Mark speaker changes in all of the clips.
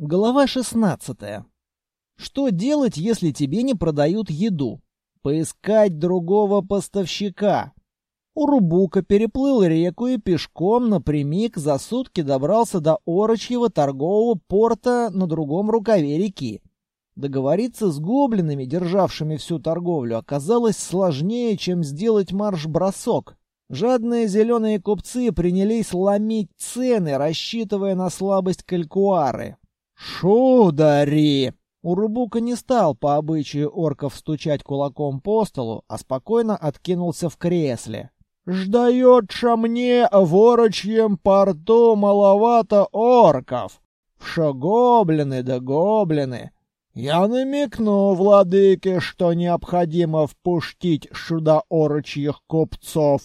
Speaker 1: Глава 16. Что делать, если тебе не продают еду? Поискать другого поставщика. Урубука переплыл реку и пешком напрямик за сутки добрался до Орочьего торгового порта на другом рукаве реки. Договориться с гоблинами, державшими всю торговлю, оказалось сложнее, чем сделать марш-бросок. Жадные зеленые купцы принялись ломить цены, рассчитывая на слабость калькуары. «Шудари!» Урубука не стал по обычаю орков стучать кулаком по столу, а спокойно откинулся в кресле. «Ждается мне в орочьем порту маловато орков. Что гоблины да гоблины. Я намекну владыке, что необходимо впустить сюда орочьих купцов».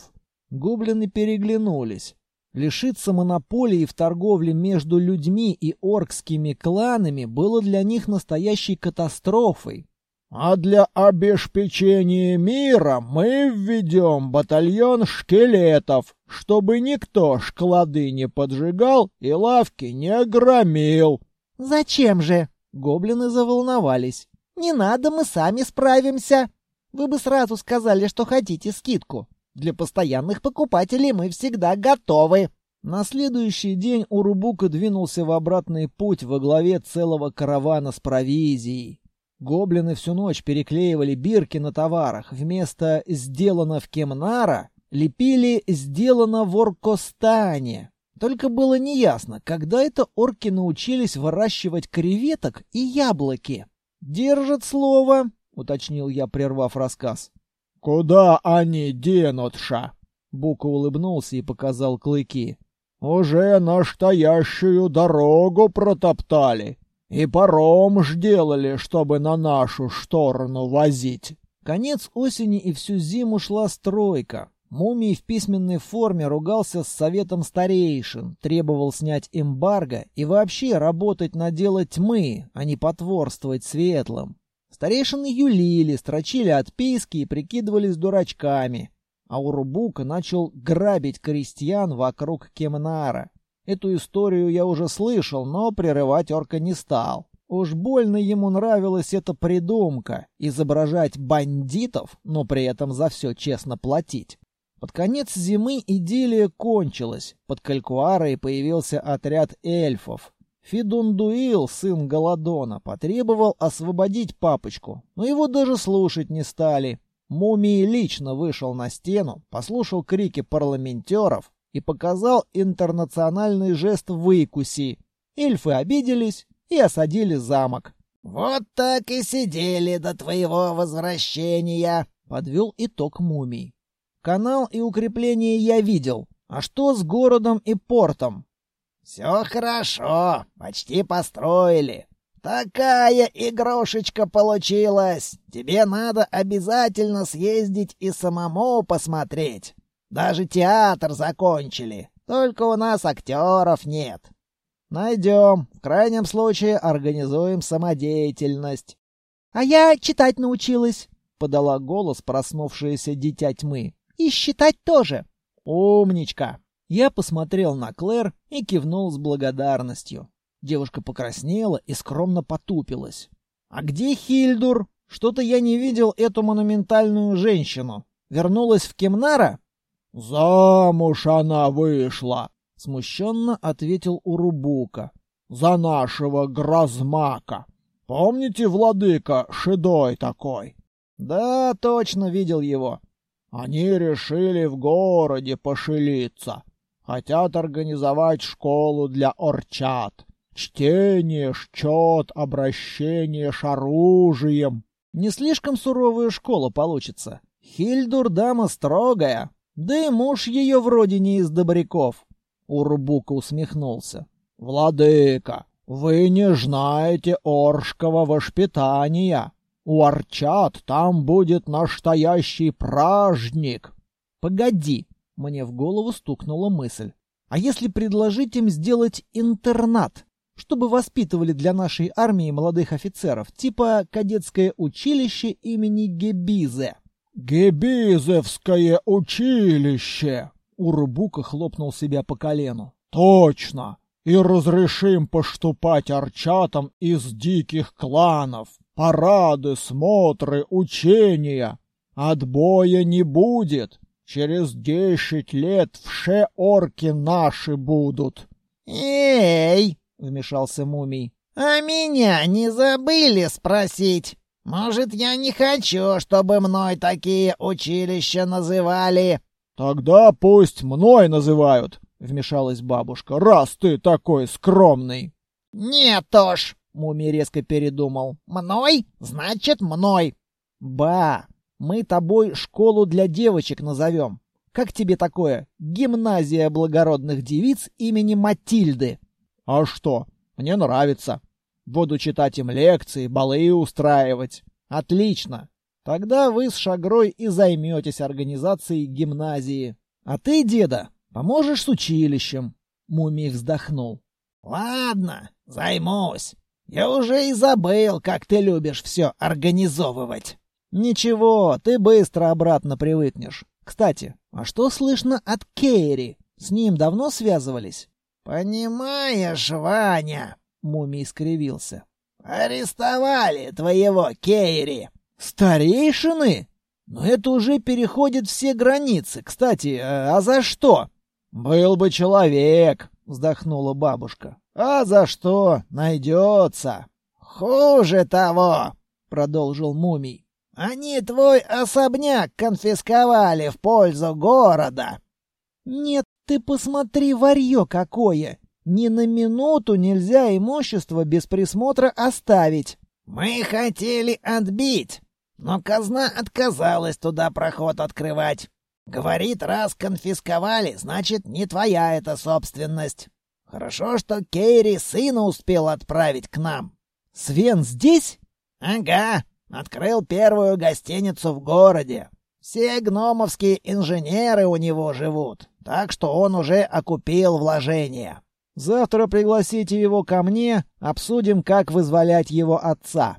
Speaker 1: Гоблины переглянулись. Лишиться монополии в торговле между людьми и оркскими кланами было для них настоящей катастрофой. «А для обеспечения мира мы введем батальон шкелетов, чтобы никто шклады не поджигал и лавки не громил».
Speaker 2: «Зачем же?» — гоблины заволновались. «Не надо, мы сами справимся. Вы бы сразу сказали, что хотите скидку». Для постоянных покупателей мы всегда готовы.
Speaker 1: На следующий день Урубука двинулся в обратный путь во главе целого каравана с провизией. Гоблины всю ночь переклеивали бирки на товарах. Вместо «сделано в Кемнара» лепили «сделано в Оркостане». Только было неясно, когда это орки научились выращивать креветок и яблоки. «Держат слово», — уточнил я, прервав рассказ.
Speaker 3: «Куда они денутся?» Бука улыбнулся и показал клыки. «Уже настоящую дорогу протоптали и паром сделали, чтобы на нашу сторону возить».
Speaker 1: Конец осени и всю зиму шла стройка. Мумий в письменной форме ругался с советом старейшин, требовал снять эмбарго и вообще работать на дело тьмы, а не потворствовать светлым. Старейшины юлили, строчили отписки и прикидывались дурачками. А Урубука начал грабить крестьян вокруг Кемнара. Эту историю я уже слышал, но прерывать орка не стал. Уж больно ему нравилась эта придумка — изображать бандитов, но при этом за все честно платить. Под конец зимы идиллия кончилась. Под Калькуарой появился отряд эльфов. Фидундуил, сын Голодона, потребовал освободить папочку, но его даже слушать не стали. Мумий лично вышел на стену, послушал крики парламентеров и показал интернациональный жест «выкуси». Эльфы обиделись и осадили замок.
Speaker 2: «Вот так и сидели до твоего возвращения», — подвел итог мумий.
Speaker 1: «Канал и укрепление я видел. А что с городом и портом?»
Speaker 2: «Все хорошо, почти построили. Такая игрушечка получилась. Тебе надо обязательно съездить и самому посмотреть. Даже театр закончили, только у нас актеров нет.
Speaker 1: Найдем. В крайнем случае организуем самодеятельность.
Speaker 2: А я читать научилась,
Speaker 1: подала голос проснувшаяся дитя тьмы.
Speaker 2: И считать тоже.
Speaker 1: Умничка. Я посмотрел на Клэр и кивнул с благодарностью. Девушка покраснела и скромно потупилась. «А где Хильдур? Что-то я не видел эту монументальную женщину. Вернулась в Кемнара?»
Speaker 3: «Замуж она вышла», —
Speaker 1: смущенно ответил Урубука.
Speaker 3: «За нашего Грозмака. Помните, владыка, шедой такой?»
Speaker 1: «Да, точно видел его».
Speaker 3: «Они решили в городе пошелиться. Хотят организовать школу для орчат. Чтение, счет, обращение с оружием.
Speaker 1: Не слишком суровая школа получится. Хильдур дама строгая. Да и муж ее вроде не из добряков. Урбука усмехнулся.
Speaker 3: Владыка, вы не знаете оршкого воспитания. У орчат там будет настоящий праздник.
Speaker 1: Погоди, мне в голову стукнула мысль. А если предложить им сделать интернат, чтобы воспитывали для нашей армии молодых офицеров, типа кадетское училище имени Гебизе?
Speaker 3: Гебизевское училище! Урубука хлопнул себя по колену. Точно! и разрешим поступать арчатам из диких кланов. Парады, смотры, учения. Отбоя не будет. Через десять лет все орки наши будут.
Speaker 2: Эй, вмешался мумий. А меня не забыли спросить? Может, я не хочу, чтобы мной такие училища называли?
Speaker 3: Тогда пусть мной называют, вмешалась бабушка. Раз ты такой скромный.
Speaker 2: Нет уж, мумий резко передумал. Мной? Значит, мной.
Speaker 1: Ба, мы тобой школу для девочек назовем. Как тебе такое? Гимназия благородных девиц имени Матильды.
Speaker 3: А что? Мне нравится. Буду читать им лекции, балы устраивать.
Speaker 1: Отлично. Тогда вы с Шагрой и займетесь организацией гимназии. А ты, деда, поможешь с училищем. Мумий вздохнул.
Speaker 2: Ладно, займусь. Я уже и забыл, как ты любишь все организовывать.
Speaker 1: Ничего, ты быстро обратно привыкнешь. Кстати, а что слышно от Кейри? С ним давно связывались?
Speaker 2: Понимаешь, Ваня,
Speaker 1: Мумий скривился.
Speaker 2: Арестовали твоего Кейри.
Speaker 1: Старейшины? Но это уже переходит все границы. Кстати, а за что?
Speaker 3: Был бы человек,
Speaker 1: вздохнула бабушка. А за что? Найдется.
Speaker 2: Хуже того,
Speaker 1: продолжил Мумий.
Speaker 2: Они твой особняк конфисковали в пользу города.
Speaker 1: Нет, ты посмотри, варьё какое! Ни на минуту нельзя имущество без присмотра оставить.
Speaker 2: Мы хотели отбить, но казна отказалась туда проход открывать. Говорит, раз конфисковали, значит, не твоя это собственность. Хорошо, что Кейри сына успел отправить к нам.
Speaker 1: Свен здесь?
Speaker 2: Ага, Открыл первую гостиницу в городе. Все гномовские инженеры у него живут, так что он уже окупил вложения.
Speaker 1: Завтра пригласите его ко мне, обсудим, как вызволять его отца.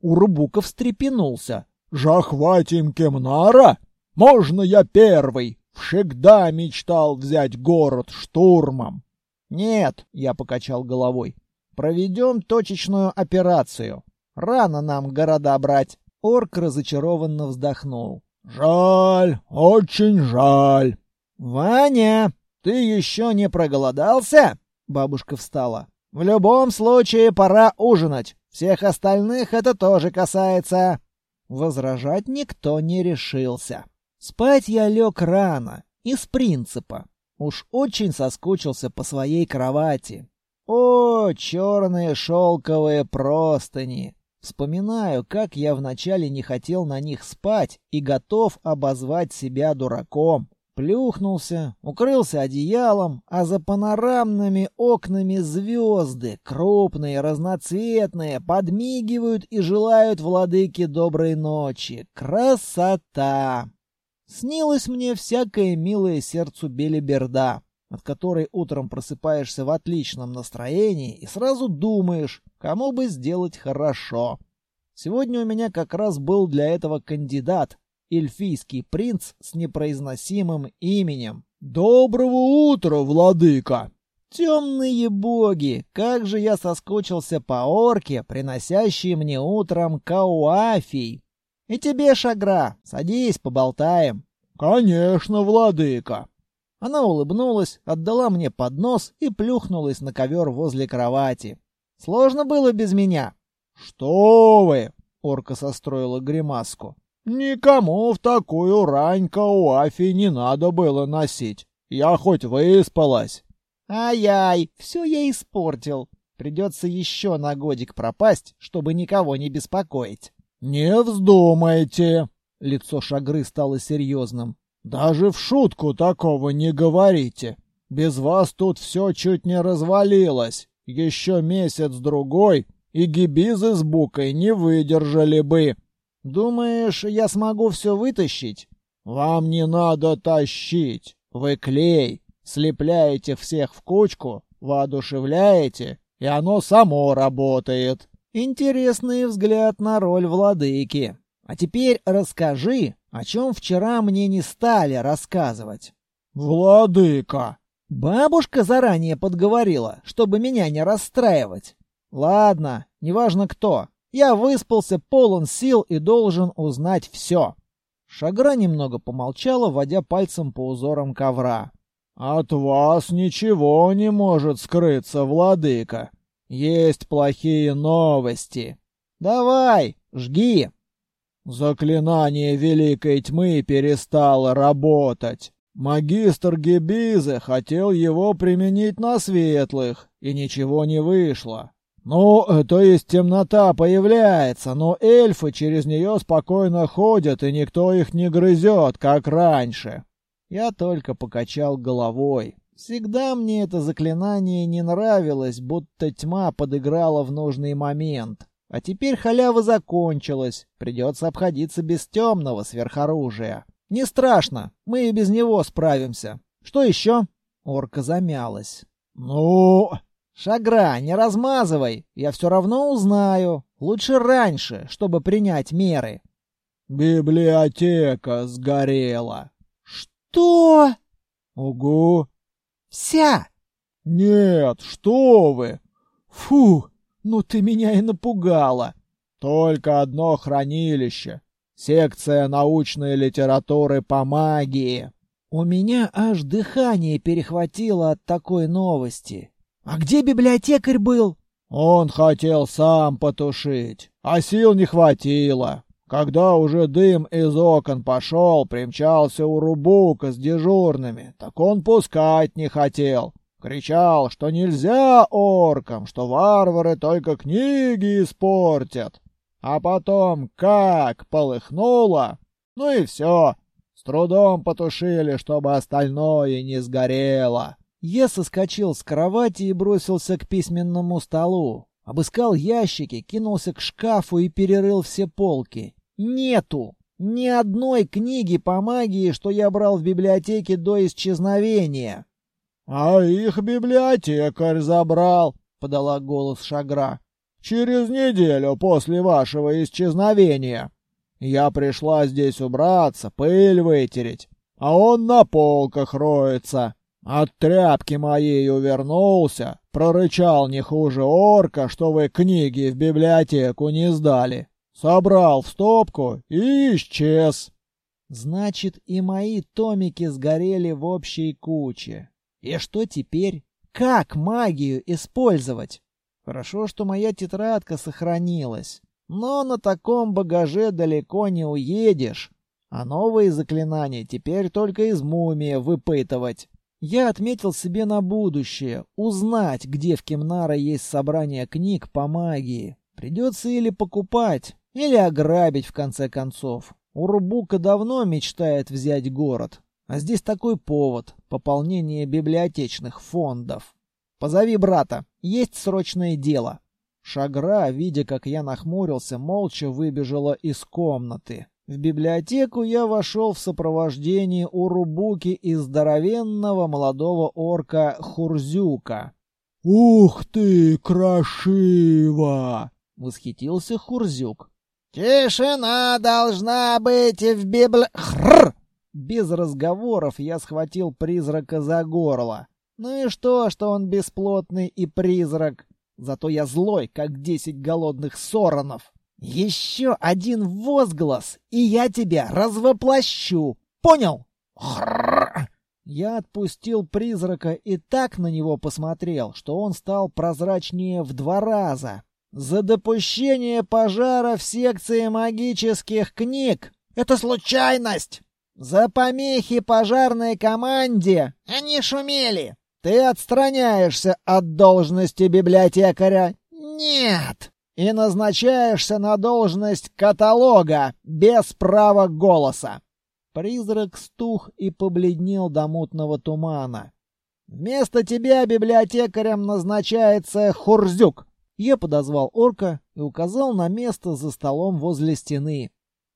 Speaker 1: Урубуков встрепенулся.
Speaker 3: «Жахватим Кемнара? Можно я первый? Всегда мечтал взять город штурмом».
Speaker 1: «Нет», — я покачал головой, — «проведем точечную операцию. Рано нам города брать. Орк разочарованно вздохнул.
Speaker 3: Жаль, очень жаль.
Speaker 1: Ваня, ты еще не проголодался? Бабушка встала. В любом случае пора ужинать. Всех остальных это тоже касается. Возражать никто не решился. Спать я лег рано, из принципа. Уж очень соскучился по своей кровати. О, черные шелковые простыни! Вспоминаю, как я вначале не хотел на них спать и готов обозвать себя дураком. Плюхнулся, укрылся одеялом, а за панорамными окнами звезды, крупные, разноцветные, подмигивают и желают владыке доброй ночи. Красота! Снилось мне всякое милое сердцу Белиберда, от которой утром просыпаешься в отличном настроении и сразу думаешь, Кому бы сделать хорошо? Сегодня у меня как раз был для этого кандидат, эльфийский принц с непроизносимым именем.
Speaker 3: «Доброго утра, владыка!»
Speaker 1: Темные боги, как же я соскучился по орке, приносящей мне утром кауафий. И тебе, Шагра, садись, поболтаем.
Speaker 3: Конечно, владыка.
Speaker 1: Она улыбнулась, отдала мне поднос и плюхнулась на ковер возле кровати. Сложно было без меня.
Speaker 3: Что вы?
Speaker 1: Орка состроила гримаску.
Speaker 3: Никому в такую рань кауафи не надо было носить. Я хоть выспалась.
Speaker 1: Ай-яй, все я испортил. Придется еще на годик пропасть, чтобы никого не беспокоить.
Speaker 3: Не вздумайте. Лицо Шагры стало серьезным. Даже в шутку такого не говорите. Без вас тут все чуть не развалилось. Еще месяц-другой, и гибизы с букой не выдержали бы.
Speaker 1: Думаешь, я смогу все вытащить?
Speaker 3: Вам не надо тащить. Вы клей. Слепляете всех в кучку, воодушевляете, и оно само работает.
Speaker 1: Интересный взгляд на роль владыки. А теперь расскажи, о чем вчера мне не стали рассказывать.
Speaker 3: Владыка,
Speaker 1: Бабушка заранее подговорила, чтобы меня не расстраивать. Ладно, неважно кто. Я выспался, полон сил и должен узнать все. Шагра немного помолчала, водя пальцем по узорам ковра.
Speaker 3: «От вас ничего не может скрыться, владыка. Есть плохие новости».
Speaker 1: «Давай, жги!»
Speaker 3: Заклинание Великой Тьмы перестало работать. Магистр Гебизы хотел его применить на светлых, и ничего не вышло. Ну, то есть темнота появляется, но эльфы через нее спокойно ходят, и никто их не грызет, как раньше.
Speaker 1: Я только покачал головой. Всегда мне это заклинание не нравилось, будто тьма подыграла в нужный момент. А теперь халява закончилась, придется обходиться без темного сверхоружия. Не страшно, мы и без него справимся. Что еще? Орка замялась.
Speaker 3: Ну...
Speaker 1: Шагра, не размазывай, я все равно узнаю. Лучше раньше, чтобы принять меры.
Speaker 3: Библиотека сгорела.
Speaker 1: Что?
Speaker 3: Угу.
Speaker 1: Вся?
Speaker 3: Нет, что вы.
Speaker 1: Фу, ну ты меня и напугала.
Speaker 3: Только одно хранилище. Секция научной литературы по магии.
Speaker 1: У меня аж дыхание перехватило от такой новости. А где библиотекарь был?
Speaker 3: Он хотел сам потушить, а сил не хватило. Когда уже дым из окон пошел, примчался у Рубука с дежурными, так он пускать не хотел. Кричал, что нельзя оркам, что варвары только книги испортят. А потом как полыхнуло, ну и все. С трудом потушили, чтобы остальное не сгорело.
Speaker 1: Я соскочил с кровати и бросился к письменному столу. Обыскал ящики, кинулся к шкафу и перерыл все полки. Нету! Ни одной книги по магии, что я брал в библиотеке до исчезновения.
Speaker 3: — А их библиотекарь забрал, — подала голос Шагра. — Через неделю после вашего исчезновения. Я пришла здесь убраться, пыль вытереть, а он на полках роется. От тряпки моей увернулся, прорычал не хуже орка, что вы книги в библиотеку не сдали. Собрал в стопку и исчез.
Speaker 1: Значит, и мои томики сгорели в общей куче. И что теперь? Как магию использовать? Хорошо, что моя тетрадка сохранилась. Но на таком багаже далеко не уедешь. А новые заклинания теперь только из мумии выпытывать. Я отметил себе на будущее узнать, где в Кемнара есть собрание книг по магии. Придется или покупать, или ограбить в конце концов. Урубука давно мечтает взять город, а здесь такой повод — пополнение библиотечных фондов. Позови брата, есть срочное дело. Шагра, видя, как я нахмурился, молча выбежала из комнаты. В библиотеку я вошел в сопровождении Урубуки и здоровенного молодого орка Хурзюка.
Speaker 3: «Ух ты, крошиво!»
Speaker 1: — восхитился Хурзюк.
Speaker 2: «Тишина должна быть в библи...»
Speaker 1: Хррр! Без разговоров я схватил призрака за горло. Ну и что, что он бесплотный и призрак? Зато я злой, как десять голодных соронов. Еще один возглас, и я тебя развоплощу. Понял? Я отпустил призрака и так на него посмотрел, что он стал прозрачнее в два раза. За допущение пожара в секции магических книг. Это случайность. За помехи пожарной команде. Они шумели. Ты отстраняешься от должности библиотекаря. Нет и назначаешься на должность каталога без права голоса. Призрак стух и побледнел до мутного тумана. Вместо тебя библиотекарем назначается Хурзюк. Я подозвал орка и указал на место за столом возле стены.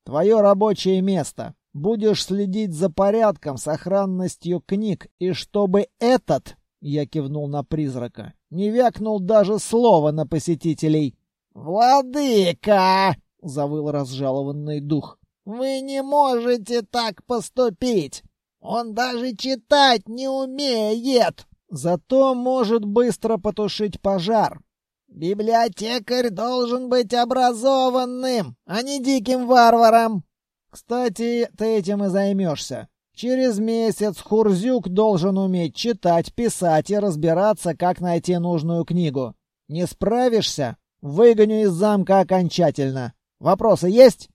Speaker 1: Твое рабочее место. Будешь следить за порядком, сохранностью книг, и чтобы этот, я кивнул на призрака, не вякнул даже слова на посетителей. «Владыка!» — завыл разжалованный дух. «Вы не можете так поступить!
Speaker 2: Он даже читать не умеет,
Speaker 1: зато может быстро потушить пожар.
Speaker 2: Библиотекарь должен быть образованным, а не диким варваром.
Speaker 1: Кстати, ты этим и займешься. Через месяц Хурзюк должен уметь читать, писать и разбираться, как найти нужную книгу. Не справишься? Выгоню из замка окончательно. Вопросы есть?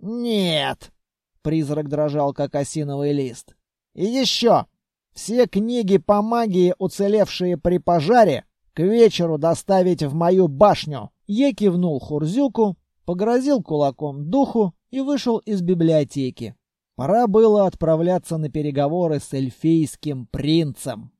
Speaker 2: Нет.
Speaker 1: Призрак дрожал, как осиновый лист. И еще. Все книги по магии, уцелевшие при пожаре, к вечеру доставить в мою башню. Я кивнул Хурзюку, погрозил кулаком духу и вышел из библиотеки. Пора было отправляться на переговоры с эльфийским принцем.